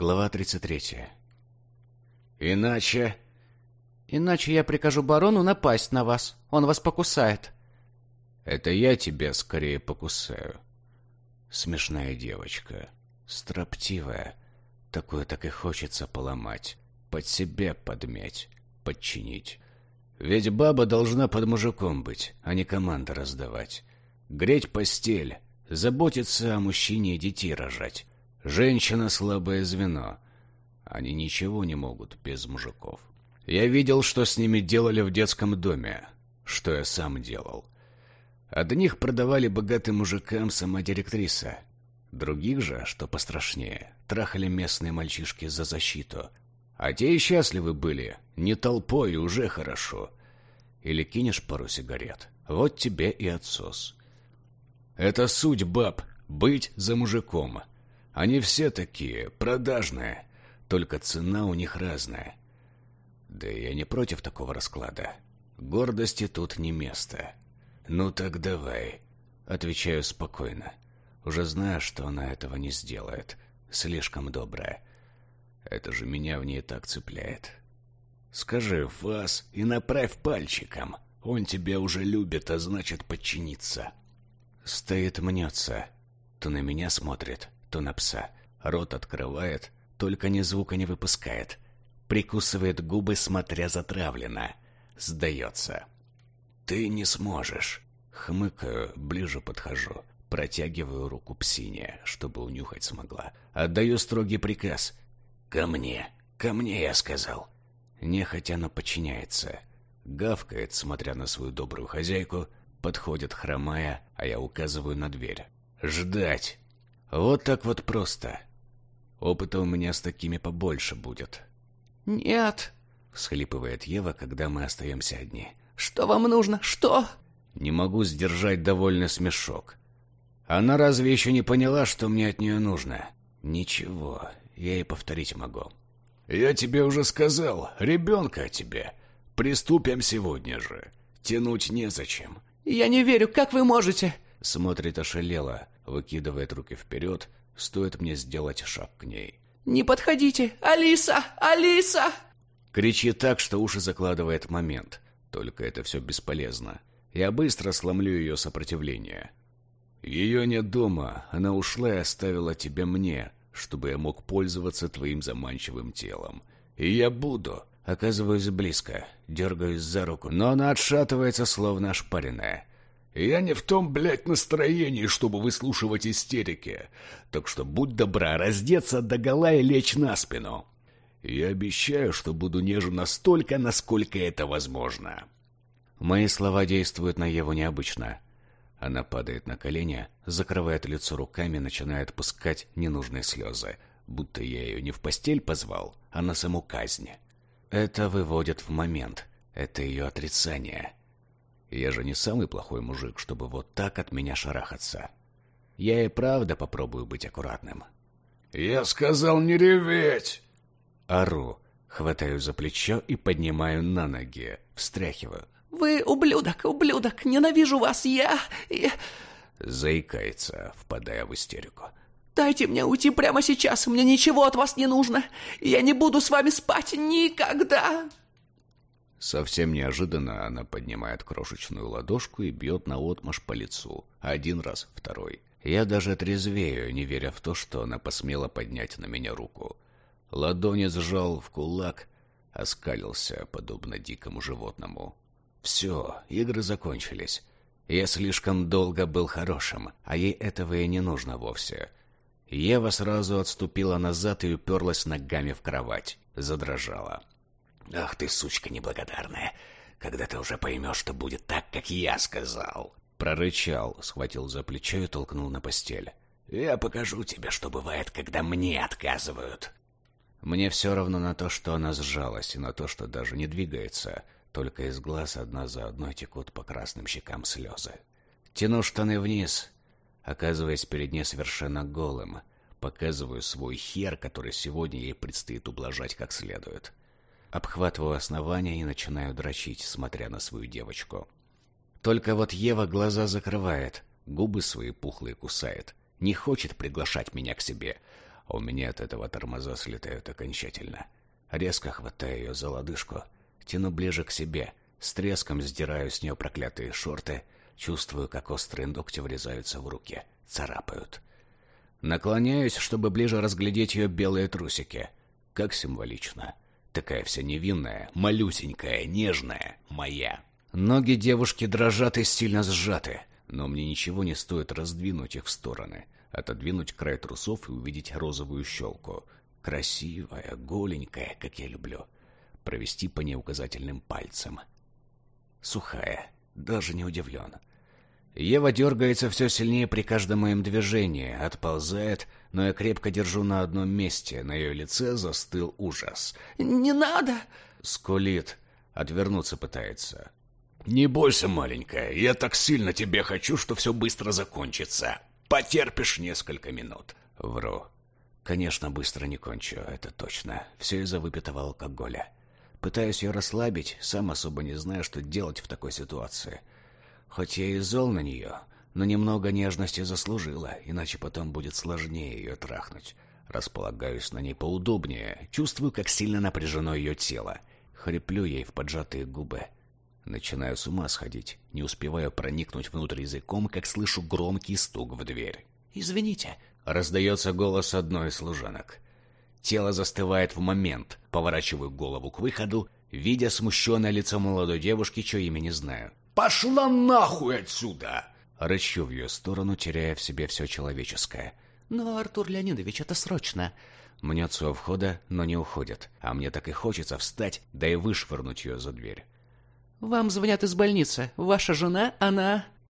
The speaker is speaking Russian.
Глава 33. Иначе... Иначе я прикажу барону напасть на вас. Он вас покусает. Это я тебя скорее покусаю. Смешная девочка. Строптивая. Такую так и хочется поломать. Под себя подмять. Подчинить. Ведь баба должна под мужиком быть, а не команды раздавать. Греть постель. Заботиться о мужчине и детей рожать. Женщина — слабое звено. Они ничего не могут без мужиков. Я видел, что с ними делали в детском доме, что я сам делал. Одних продавали богатым мужикам сама директриса. Других же, что пострашнее, трахали местные мальчишки за защиту. А те и счастливы были, не толпой, уже хорошо. Или кинешь пару сигарет, вот тебе и отсос. Это суть баб, быть за мужиком. Они все такие, продажные, только цена у них разная. Да я не против такого расклада. Гордости тут не место. Ну так давай. Отвечаю спокойно. Уже знаю, что она этого не сделает. Слишком добрая. Это же меня в ней так цепляет. Скажи «вас» и направь пальчиком. Он тебя уже любит, а значит подчиниться. Стоит мнется. То на меня смотрит, то на пса. Рот открывает, только ни звука не выпускает. Прикусывает губы, смотря затравленно. Сдается. «Ты не сможешь». Хмыкаю, ближе подхожу. Протягиваю руку псине, чтобы унюхать смогла. Отдаю строгий приказ. «Ко мне! Ко мне!» я сказал. Нехотя она подчиняется. Гавкает, смотря на свою добрую хозяйку, подходит хромая, а я указываю на дверь. «Ждать!» Вот так вот просто. Опыта у меня с такими побольше будет. «Нет», — всхлипывает Ева, когда мы остаемся одни. «Что вам нужно? Что?» Не могу сдержать довольный смешок. Она разве еще не поняла, что мне от нее нужно? Ничего, я и повторить могу. «Я тебе уже сказал, ребенка о тебе. Приступим сегодня же. Тянуть незачем». «Я не верю, как вы можете?» Смотрит ошалело, выкидывает руки вперед, стоит мне сделать шаг к ней. «Не подходите! Алиса! Алиса!» Кричит так, что уши закладывает момент. Только это все бесполезно. Я быстро сломлю ее сопротивление. Ее нет дома, она ушла и оставила тебя мне, чтобы я мог пользоваться твоим заманчивым телом. И я буду. Оказываюсь близко, дергаюсь за руку, но она отшатывается, словно ошпаренная. Я не в том, блядь, настроении, чтобы выслушивать истерики. Так что будь добра раздеться догола и лечь на спину. Я обещаю, что буду нежен настолько, насколько это возможно. Мои слова действуют на Еву необычно. Она падает на колени, закрывает лицо руками, начинает пускать ненужные слезы, будто я ее не в постель позвал, а на саму казнь. Это выводит в момент. Это ее отрицание. Я же не самый плохой мужик, чтобы вот так от меня шарахаться. Я и правда попробую быть аккуратным. «Я сказал не реветь!» Ору, хватаю за плечо и поднимаю на ноги, встряхиваю. «Вы ублюдок, ублюдок! Ненавижу вас! Я... я...» Заикается, впадая в истерику. «Дайте мне уйти прямо сейчас! Мне ничего от вас не нужно! Я не буду с вами спать никогда!» Совсем неожиданно она поднимает крошечную ладошку и бьет наотмашь по лицу. Один раз, второй. Я даже трезвею, не веря в то, что она посмела поднять на меня руку. Ладони сжал в кулак, оскалился, подобно дикому животному. Все, игры закончились. Я слишком долго был хорошим, а ей этого и не нужно вовсе. Ева сразу отступила назад и уперлась ногами в кровать. Задрожала. «Ах ты, сучка неблагодарная! Когда ты уже поймешь, что будет так, как я сказал!» Прорычал, схватил за плечо и толкнул на постель. «Я покажу тебе, что бывает, когда мне отказывают!» Мне все равно на то, что она сжалась, и на то, что даже не двигается. Только из глаз одна за одной текут по красным щекам слезы. Тяну штаны вниз, оказываясь перед ней совершенно голым. Показываю свой хер, который сегодня ей предстоит ублажать как следует. Обхватываю основание и начинаю дрочить, смотря на свою девочку. Только вот Ева глаза закрывает, губы свои пухлые кусает. Не хочет приглашать меня к себе. а у меня от этого тормоза слетают окончательно. Резко хватаю ее за лодыжку, тяну ближе к себе, с треском сдираю с нее проклятые шорты, чувствую, как острые ногти врезаются в руки, царапают. Наклоняюсь, чтобы ближе разглядеть ее белые трусики. Как символично. Такая вся невинная, малюсенькая, нежная, моя. Ноги девушки дрожат и сильно сжаты, но мне ничего не стоит раздвинуть их в стороны, отодвинуть край трусов и увидеть розовую щелку. Красивая, голенькая, как я люблю. Провести по ней указательным пальцем. Сухая, даже не удивлен. Ева дергается все сильнее при каждом моем движении, отползает, но я крепко держу на одном месте. На ее лице застыл ужас. «Не надо!» — скулит, отвернуться пытается. «Не бойся, маленькая, я так сильно тебе хочу, что все быстро закончится. Потерпишь несколько минут». Вру. Конечно, быстро не кончу, это точно. Все из-за выпитого алкоголя. Пытаюсь ее расслабить, сам особо не знаю, что делать в такой ситуации. Хоть я и зол на нее, но немного нежности заслужила, иначе потом будет сложнее ее трахнуть. Располагаюсь на ней поудобнее, чувствую, как сильно напряжено ее тело. Хриплю ей в поджатые губы. Начинаю с ума сходить, не успеваю проникнуть внутрь языком, как слышу громкий стук в дверь. «Извините», — раздается голос одной из служанок. Тело застывает в момент, поворачиваю голову к выходу, видя смущенное лицо молодой девушки, чье имя не знаю. «Пошла нахуй отсюда!» Рычу в ее сторону, теряя в себе все человеческое. «Но, Артур Леонидович, это срочно!» Мнется у входа, но не уходит, а мне так и хочется встать, да и вышвырнуть ее за дверь. «Вам звонят из больницы. Ваша жена, она...»